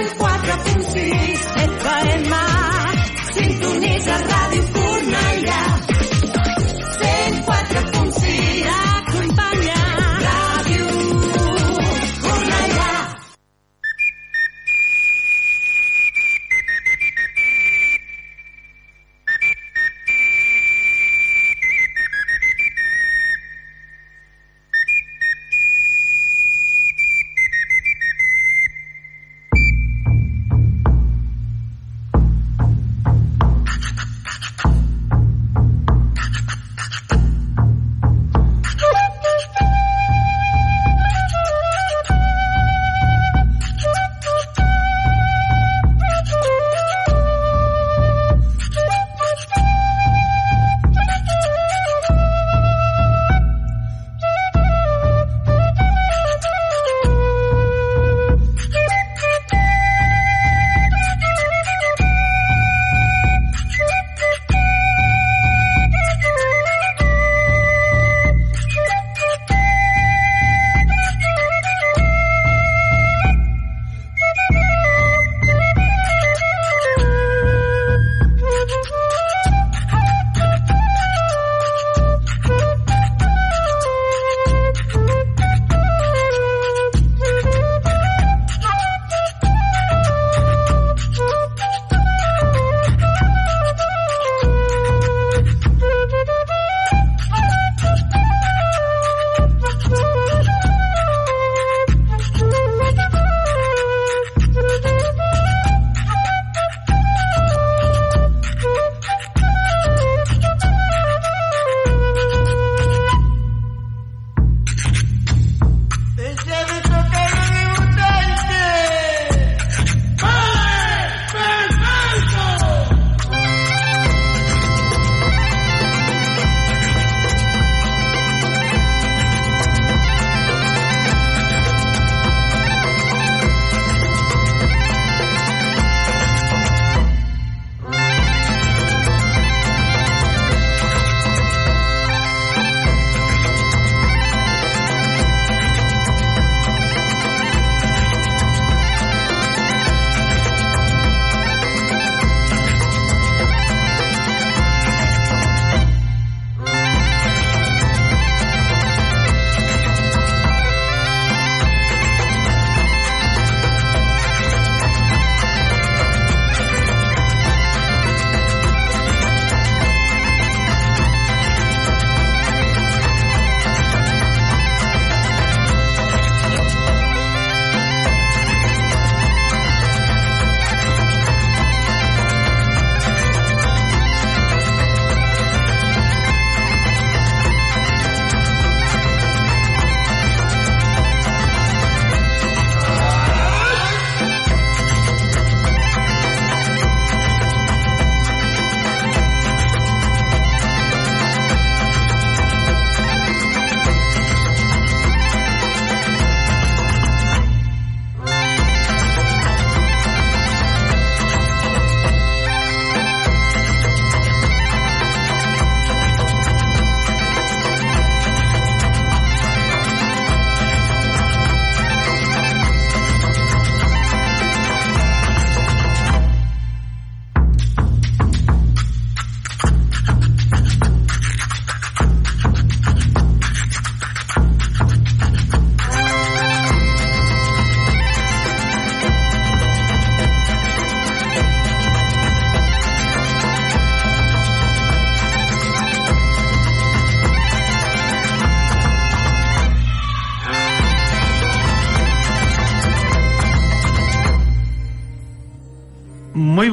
104.6 et farem mà. Sintonitza Ràdio 4.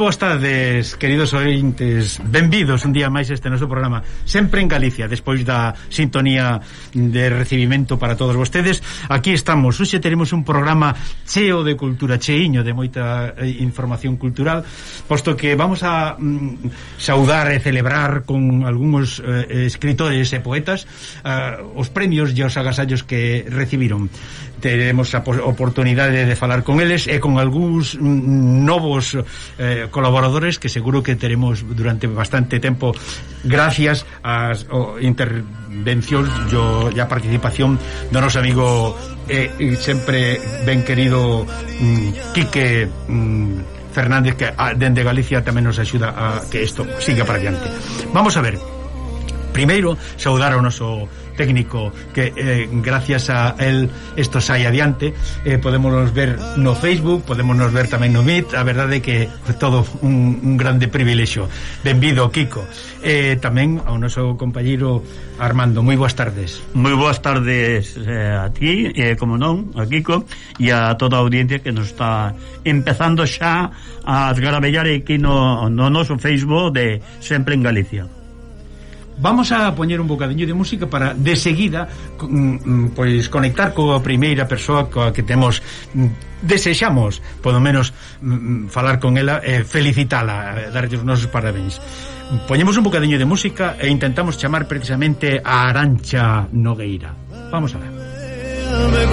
boas tardes, queridos ointes? Benvidos un día máis este noso programa Sempre en Galicia, despois da sintonía de recibimento para todos vostedes. Aquí estamos, hoxe teremos un programa cheo de cultura, cheiño de moita eh, información cultural Posto que vamos a mm, saudar e celebrar con algúns eh, escritores e poetas eh, Os premios e os agasallos que recibiron. Teremos a oportunidade de falar con eles e con algúns mm, novos eh, colaboradores que seguro que teremos durante bastante tempo gracias ás o intervencións yo, e a participación do noso amigo e eh, sempre ben querido mm, Quique mm, Fernández que ah, a, dende Galicia tamén nos axuda a que isto siga para diante. Vamos a ver. Primeiro, saudar ao noso técnico que eh, gracias a él isto sai adiante. Eh, podemos nos ver no Facebook podemos nos ver tamén no Meet. A verdade é que todo un, un grande privilexio benvido Kiko. Eh, tamén ao noso compañeiro Armando, moi boas tardes. Moi boas tardes eh, a ti eh, como non, a Kiko e a toda a audiencia que nos está empezando xa a esgarabellar aquí no, no noso Facebook de Sempre en Galicia. Vamos a poñer un bocadiño de música para de seguida mm, mm, pois conectar coa primeira persoa coa que temos mm, desexamos, polo menos mm, mm falar con ela e eh, felicitala, darlle os nosos parabéns. Poñemos un bocadiño de música e intentamos chamar precisamente a Arancha Nogueira. Vamos a ver. Me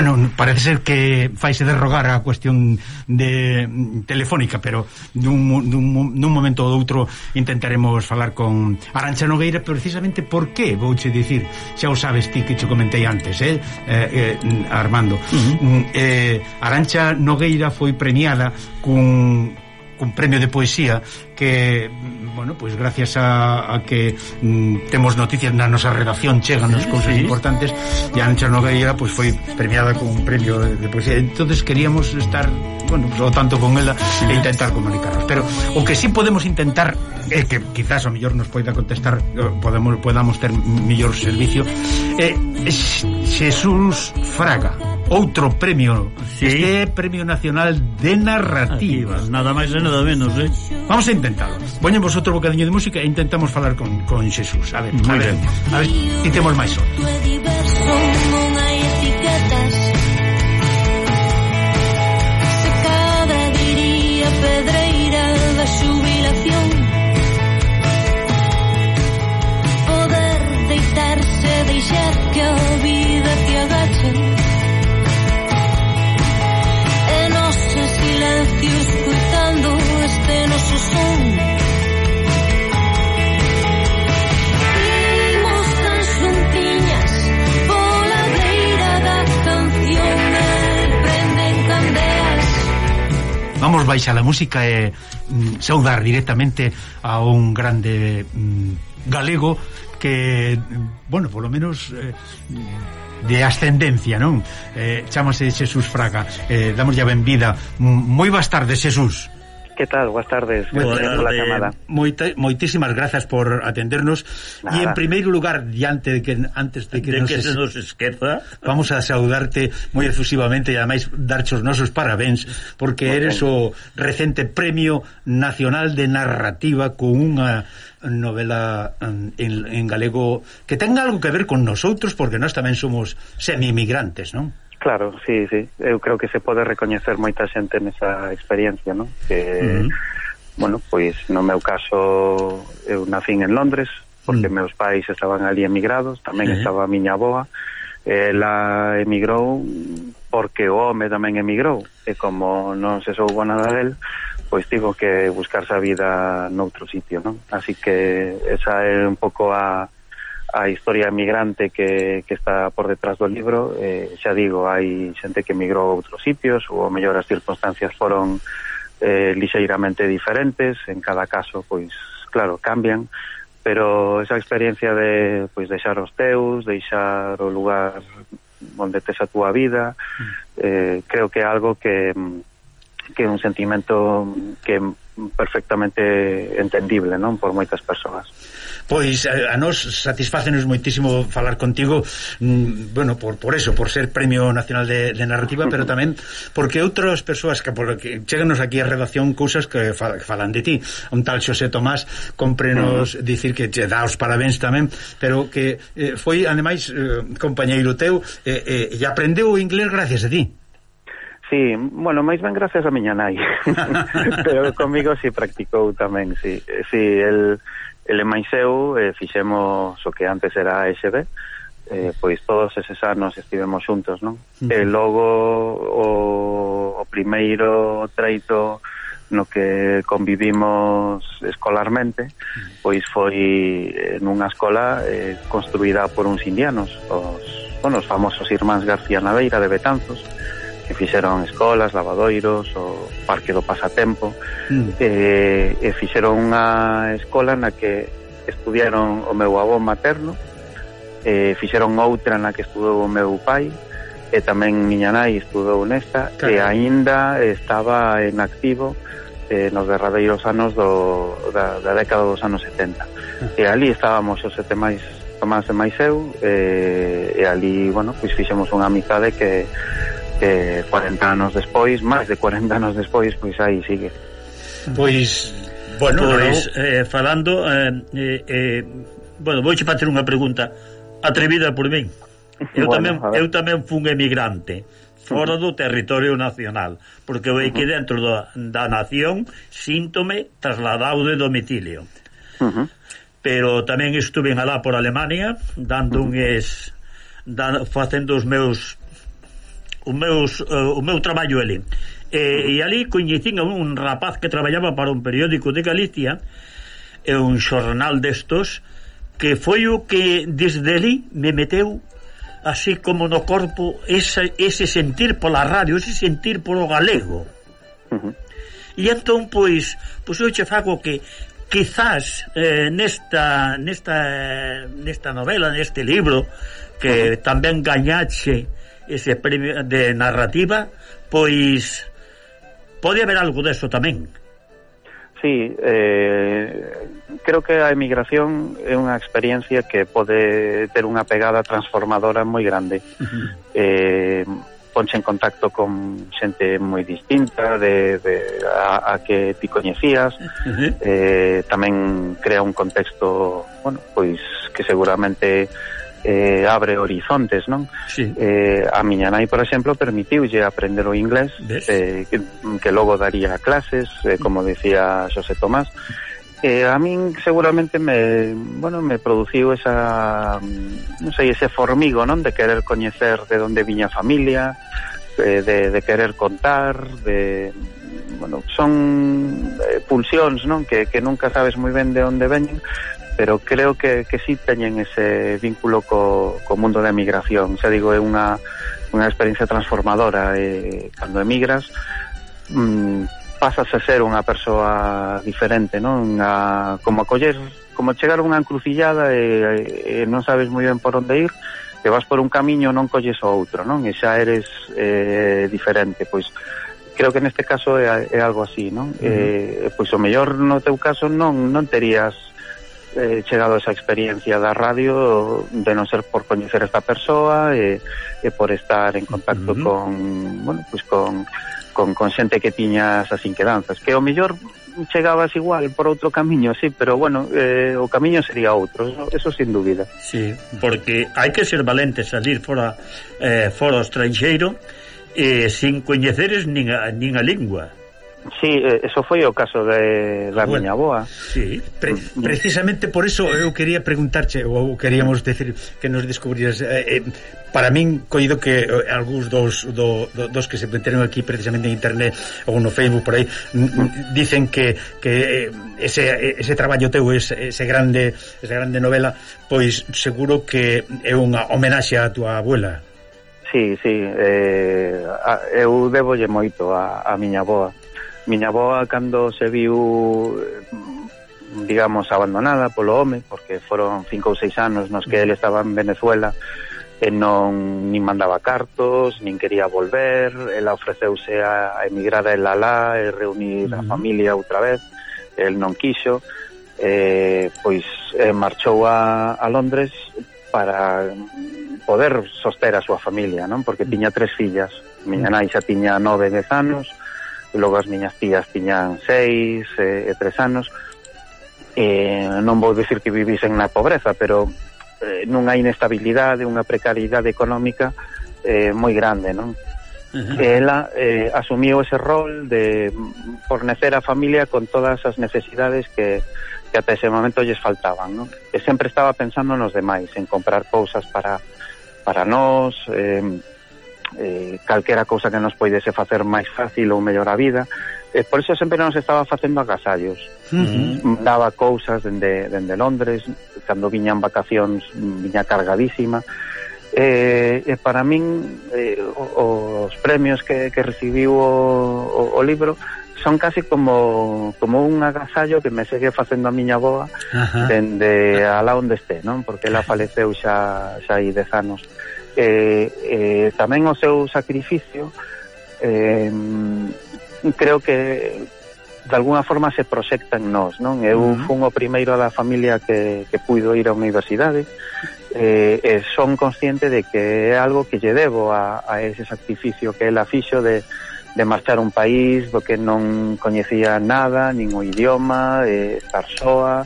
bueno, parece ser que faise derrogar a cuestión de mm, telefónica, pero dun, dun, dun momento ou outro intentaremos falar con Arancha Nogueira precisamente por que, vouche dicir, xa o sabes ti que che comentei antes, eh, eh, eh Armando. Uh -huh. Mm, eh, Arancha Nogueira foi premiada cun un premio de poesía que, bueno, pois pues gracias a, a que mm, temos noticias na nosa redacción chegan as cousas sí. importantes e a Ancha Nogueira pois pues, foi premiada con un premio de, de poesía. Entonces queríamos estar, bueno, pues, o tanto con ela sí. e intentar comunicarnos, pero o que sí podemos intentar é eh, que quizás o mellor nos poida contestar eh, podemos podamos ter mellor servicio. Eh, Xesús Fraga outro premio, sí. este Premio Nacional de Narrativa. Aquí, nada máis e nada menos, eh? Vamos a intentalo. Poñemos outro bocadiño de música e intentamos falar con, con Xesús. A ver, Muy a ver, bien. a ver, si temos máis son. pedreira da xubilación Poder deitarse, deixar que o vi Vamos baixar a música e mm, saudar directamente a un grande mm, galego que, mm, bueno, polo menos eh, de ascendencia, non? Eh, chamase Xesús Fraga. Eh, damos ya benvida. Moi boas tardes, Xesús que tal? Boas tardes. Boa tarde. chamada. Moita, moitísimas grazas por atendernos. E en primeiro lugar, diante de que antes de que, de nos, que se nos esqueza, vamos a saudarte moi efusivamente e ademais darche os nosos parabéns porque eres o recente Premio Nacional de Narrativa con unha novela en, en galego que tenga algo que ver con nosotros porque nós tamén somos semi-emigrantes, non? Claro, sí, sí. Eu creo que se pode recoñecer moita xente nesa experiencia, non? Que, uh -huh. bueno, pois no meu caso eu nacín en Londres, porque uh -huh. meus pais estaban ali emigrados, tamén uh -huh. estaba a miña aboa, ela emigrou porque o home tamén emigrou, e como non se soubo nada del, pois tivo que buscarse a vida noutro sitio, non? Así que esa é un pouco a a historia migrante que, que está por detrás do libro. Eh, xa digo, hai xente que migrou a outros sitios ou mellor as circunstancias foron eh, lixeiramente diferentes. En cada caso, pois claro, cambian. Pero esa experiencia de pois deixar os teus deixar o lugar onde tes a túa vida mm. eh, creo que é algo que que é un sentimento que perfectamente entendible, non, por moitas persoas. Pois a, a nós satisfácenos moitísimo falar contigo, mm, bueno, por por eso, por ser Premio Nacional de, de Narrativa, pero tamén porque outras persoas que porque cheganos aquí a redacción cousas que, que falan de ti. Un tal Xosé Tomás comprenos uh -huh. dicir que che dá os parabéns tamén, pero que eh, foi ademais eh, compañeiro teu eh, eh, e aprendeu o inglés gracias a ti. Sí, bueno, máis ben gracias a miña nai. Pero comigo si sí practicou tamén, si. Sí. Si, sí, el, el máis eu eh, fixemos o que antes era a eh, pois todos eses anos estivemos xuntos, non? Uh -huh. E logo o, o primeiro treito no que convivimos escolarmente, pois foi eh, nunha escola eh, construída por uns indianos, os, bueno, os famosos irmáns García Naveira de Betanzos, que fixeron escolas, lavadoiros, o Parque do Pasatempo, mm. e, e fixeron unha escola na que estudiaron o meu avó materno, e fixeron outra na que estudou o meu pai, e tamén miña nai estudou nesta, claro. e aínda estaba en activo eh, nos derradeiros anos do, da, da década dos anos 70. Ah. E ali estábamos os sete máis Tomás e máis eu eh, e, e ali, bueno, pois fixemos unha amizade que eh, 40 anos despois, máis de 40 anos despois, pois aí sigue. Pois, bueno, pois, no, eh, falando, eh, eh, eh, bueno, vouche facer unha pregunta atrevida por min. Eu bueno, tamén eu tamén fun emigrante fora do territorio nacional, porque eu aquí dentro da, da nación síntome trasladado de domicilio. Uh -huh. Pero tamén estuve alá por Alemania dando uh -huh. unhas da, facendo os meus os meus, uh, o meu traballo ali e, e ali coñecín a un rapaz que traballaba para un periódico de Galicia e un xornal destos que foi o que desde ali me meteu así como no corpo ese, ese sentir pola radio, ese sentir polo galego uh -huh. e entón pois, pois eu che fago que quizás eh, nesta, nesta, nesta novela, neste libro que uh -huh. tamén gañaxe ese premio de narrativa, pois pode haber algo deso tamén. Sí, eh, creo que a emigración é unha experiencia que pode ter unha pegada transformadora moi grande. Uh -huh. eh, ponche en contacto con xente moi distinta de, de a, a que ti coñecías uh -huh. eh, tamén crea un contexto bueno, pois que seguramente eh, abre horizontes, non? Sí. Eh, a miña nai, por exemplo, permitiulle aprender o inglés ¿ves? eh, que, que logo daría clases, eh, como decía José Tomás, eh, a min seguramente me, bueno, me produciu esa, non sei, ese formigo, non, de querer coñecer de onde viña a familia, eh, de, de querer contar, de bueno, son eh, pulsións, non, que, que nunca sabes moi ben de onde veñen, pero creo que, que sí teñen ese vínculo co, co mundo da emigración. Xa digo, é unha, unha experiencia transformadora. E, cando emigras, mm, pasas a ser unha persoa diferente, non? A, como acoller, como chegar a unha encrucillada e, e non sabes moi ben por onde ir, te vas por un camiño non colles o outro, non? E xa eres eh, diferente, pois creo que neste caso é, é algo así, non? Uh -huh. eh, pois o mellor no teu caso non non terías eh, chegado esa experiencia da radio de non ser por coñecer esta persoa e, e por estar en contacto uh -huh. con, bueno, pues con, con, con xente que tiña esas inquedanzas que o mellor chegabas igual por outro camiño, sí, pero bueno, eh, o camiño sería outro, eso, eso sin dúbida. Sí, porque hai que ser valente salir fora eh, fora estranxeiro eh, sin coñeceres nin a, nin a lingua. Sí, eh, eso foi o caso de, da bueno, miña boa. Sí, pre precisamente por eso eu quería preguntarche ou queríamos decir que nos descubriras eh, eh, para min coido que eh, algúns dos, do, do, dos que se meteron aquí precisamente en internet ou no Facebook por aí dicen que, que eh, ese, ese traballo teu ese, ese grande esa grande novela pois seguro que é unha homenaxe á tua abuela. Sí, sí, eh, eu debolle moito a, a miña boa. Miña boa cando se viu digamos abandonada polo home porque foron cinco ou seis anos nos que ele estaba en Venezuela e non nin mandaba cartos, nin quería volver, ela ofreceuse a emigrar a Elalá e reunir uh -huh. a familia outra vez, el non quixo, eh, pois eh, marchou a, a Londres para poder soster a súa familia, non? Porque tiña tres fillas, miña nai xa tiña nove dez anos, logo as miñas tías tiñan seis e, e tres anos eh, non vou dicir que vivisen na pobreza pero eh, nunha inestabilidade unha precariedade económica eh, moi grande non? Uh -huh. ela eh, asumiu ese rol de fornecer a familia con todas as necesidades que, que ata ese momento lles faltaban non? e sempre estaba pensando nos demais en comprar cousas para para nós eh, eh, calquera cousa que nos poidese facer máis fácil ou mellor a vida e por iso sempre nos estaba facendo agasallos uh -huh. daba cousas dende, dende Londres cando viñan vacacións viña cargadísima e, e para min eh, os premios que, que recibiu o, o, o libro son casi como, como un agasallo que me segue facendo a miña boa dende alá onde este, non? Porque ela faleceu xa, xa hai dez anos eh, eh, tamén o seu sacrificio eh, creo que de alguna forma se proxecta en nós, non? Eu uh -huh. fun o primeiro da familia que, que puido ir á universidade eh, e son consciente de que é algo que lle debo a, a ese sacrificio que ela fixo de, de marchar un país do que non coñecía nada, nin o idioma, eh, estar soa,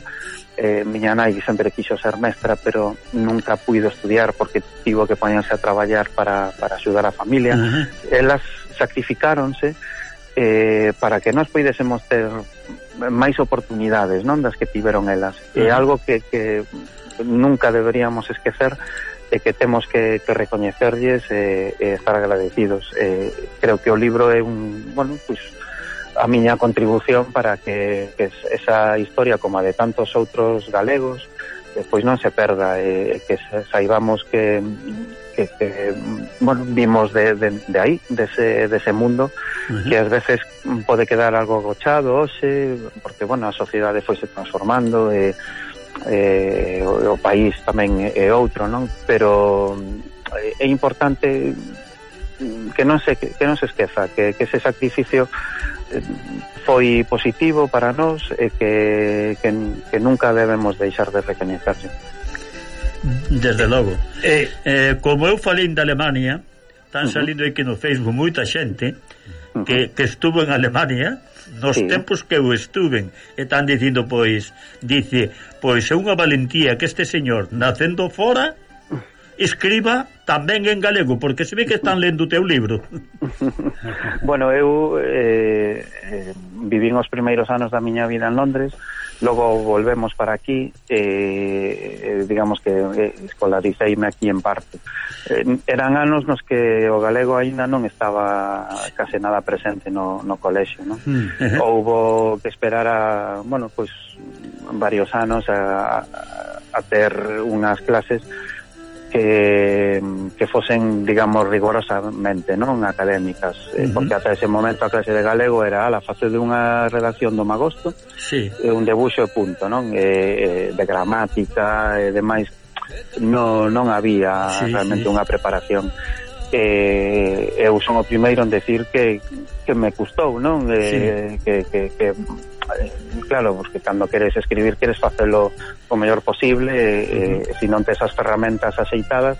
eh, miña nai sempre quixo ser mestra pero nunca puido estudiar porque tivo que poñerse a traballar para, para axudar a familia uh -huh. elas sacrificáronse eh, para que nós poidésemos ter máis oportunidades non das que tiveron elas uh -huh. e algo que, que nunca deberíamos esquecer e que temos que, que recoñecerlles e, e estar agradecidos. E, creo que o libro é un, bueno, pois, pues, a miña contribución para que, que esa historia como a de tantos outros galegos pois non se perda e que saibamos que, que, que bueno, vimos de, de, de aí, dese, de dese mundo uh -huh. que ás veces pode quedar algo agochado hoxe, porque bueno, a sociedade foi se transformando e, e o, o país tamén é outro, non? Pero eh, é importante que non se que non se esqueza que que ese sacrificio eh, foi positivo para nós e que, que, que nunca debemos deixar de recoñecerse. Desde logo. Eh, eh, como eu falei de Alemania, están salindo aquí no Facebook moita xente que, que estuvo en Alemania nos sí. tempos que eu estuven e están dicindo pois dice, pois é unha valentía que este señor nacendo fora escriba tamén en galego, porque se ve que están lendo o teu libro. bueno, eu eh, eh, vivín os primeiros anos da miña vida en Londres, logo volvemos para aquí, eh, eh, digamos que eh, escolariceime aquí en parte. Eh, eran anos nos que o galego aínda non estaba case nada presente no, no colexio, non? Mm, Houbo que esperar a, bueno, pois pues, varios anos a, a, a ter unhas clases que, que fosen, digamos, rigorosamente non académicas, eh, uh -huh. porque ata ese momento a clase de galego era ala, face de unha redacción do Magosto, sí. Eh, un debuxo e punto, non? E, de gramática e demais, non, non había sí, realmente sí. unha preparación. E, eu son o primeiro en decir que, que me custou, non? E, sí. que, que, que claro, porque cando queres escribir queres facelo o mellor posible e, e se non tes as ferramentas aceitadas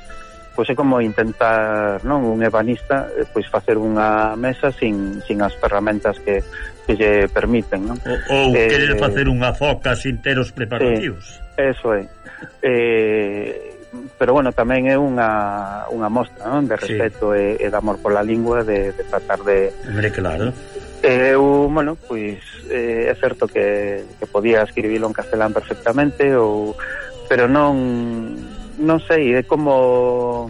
pois é como intentar non un ebanista eh, pois facer unha mesa sin, sin as ferramentas que, que lle permiten non? ou, ou eh, querer facer unha foca sin ter os preparativos eh, eso é eh, pero bueno, tamén é unha, unha mostra non? de respeto sí. e, e de amor pola lingua de, de tratar de, Hombre, claro Eh, Eu, bueno, pois eh, é certo que, que podía escribilo en castelán perfectamente ou pero non non sei, é como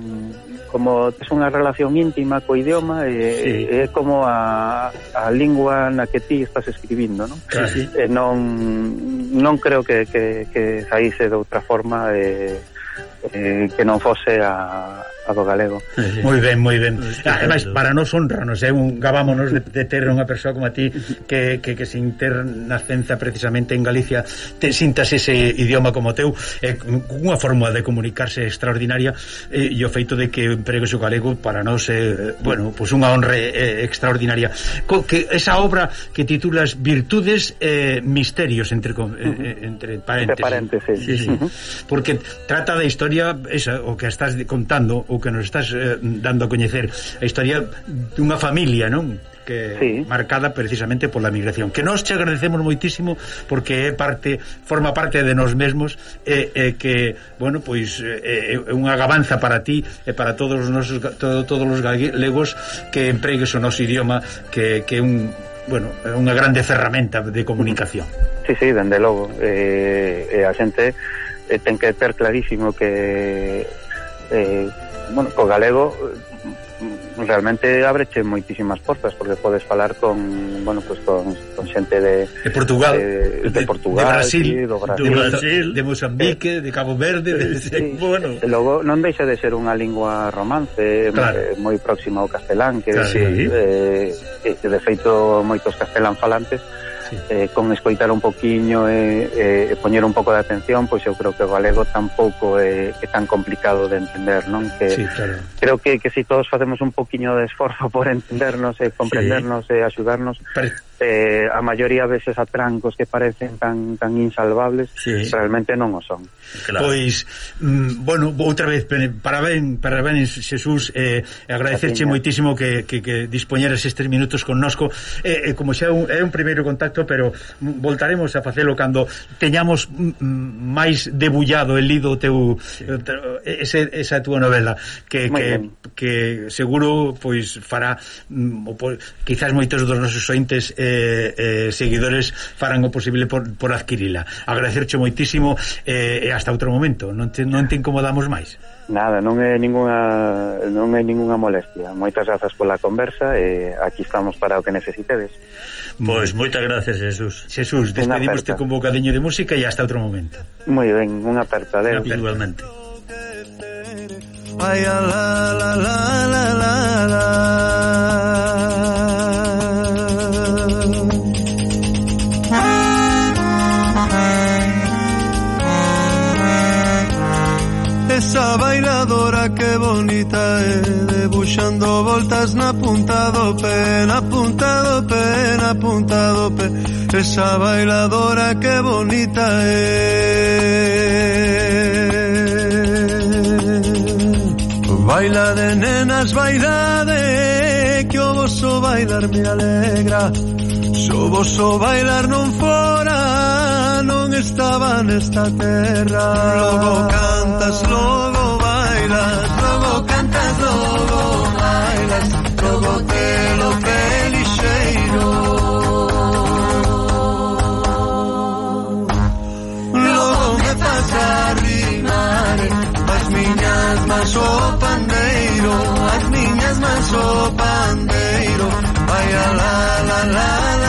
como tes unha relación íntima co idioma e, sí. é como a, a lingua na que ti estás escribindo non? Sí, sí. e non, non creo que, que, que saíse de outra forma e, e, que non fose a, a do galego. Moi ben, moi ben. Ademais, para nós honranos, é eh? un gabámonos de, de ter unha persoa como a ti que, que, que sin ter nascenza precisamente en Galicia, te sintas ese idioma como teu, eh, unha forma de comunicarse extraordinaria eh, e o feito de que empregues o galego para nós, eh, bueno, pois pues unha honra eh, extraordinaria. Co, que esa obra que titulas Virtudes eh, Misterios, entre, eh, entre paréntesis. Entre paréntesis. Sí, sí. Porque trata da historia, esa, o que estás contando, ou que nos estás eh, dando a coñecer a historia dunha familia, non? que sí. marcada precisamente pola migración. Que nós che agradecemos moitísimo porque é parte forma parte de nós mesmos e, e que, bueno, pois é, é unha gabanza para ti e para todos os nosos todo, todos os galegos que empregues o noso idioma que que un bueno, é unha grande ferramenta de comunicación. Sí, sí, dende logo. Eh, eh, a xente eh, ten que ter clarísimo que eh, bueno, co galego eh, realmente abreche moitísimas portas porque podes falar con, bueno, pues con, con xente de de Portugal, de, de, de Portugal, de Brasil, sí, do Brasil, do Brasil, de Mozambique, eh, de Cabo Verde, de, sí, bueno. E logo non deixa de ser unha lingua romance, eh, claro. Eh, moi próxima ao castelán, que claro, sí. eh, de feito moitos castelán falantes eh, con escoitar un poquiño e, eh, e eh, poñer un pouco de atención, pois eu creo que o galego tampouco é, é tan complicado de entender, non? Que sí, claro. creo que que si todos facemos un poquiño de esforzo por entendernos e comprendernos e axudarnos, Pare eh, a maioría veces atrancos que parecen tan tan insalvables sí. realmente non o son claro. Pois, mm, bueno, outra vez parabén, parabéns Xesús eh, agradecerche moitísimo que, que, que dispoñeras estes minutos connosco eh, eh, como xa un, é un primeiro contacto pero voltaremos a facelo cando teñamos mm, mm máis debullado el lido teu sí. Eh, ese, esa túa novela que, que, que seguro pois fará mm, o, pois, quizás moitos dos nosos ointes eh, eh, seguidores farán o posible por, por adquirila. Agradecerche moitísimo eh, e hasta outro momento. Non te, non te incomodamos máis. Nada, non é ninguna non é ninguna molestia. Moitas grazas pola conversa e aquí estamos para o que necesitedes. Pois moitas gracias, Jesús. Jesús, despedimoste con bocadiño de música e hasta outro momento. Moi ben, unha aperta, de Igualmente. Ay, la, la, la, la, la, la. Esa bailadora que bonita é Debuxando voltas na punta do pé Na punta do pé, na punta do pé Esa bailadora que bonita é Baila de nenas, baila de vosso bailar me alegra. Xo vosso bailar non fora Non estaba nesta terra. Logo cantas, logo bailas Logo cantas, logo bailas. Logo te lo pelixeiro. Logo me faz arrimar As miñas mans o pandeiro. As miñas mans o la la